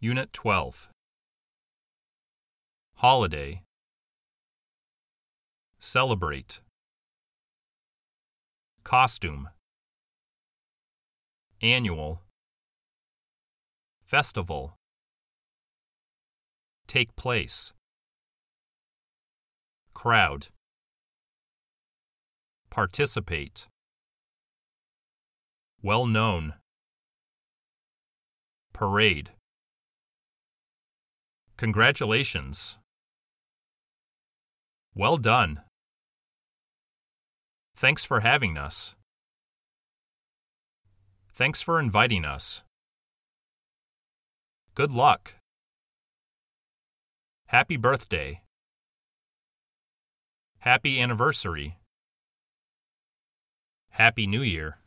Unit 12 Holiday. Celebrate. Costume. Annual. Festival. Take place. Crowd. Participate. Well known Parade Congratulations. Well done. Thanks for having us. Thanks for inviting us. Good luck. Happy birthday. Happy anniversary. Happy New Year.